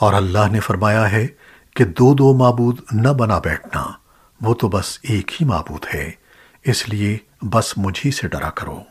اور اللہ نے فرمایا ہے کہ دو دو معبود نہ بنا بیٹھنا، وہ تو بس ایک ہی معبود ہے، اس لیے بس مجھی سے ڈرا کرو۔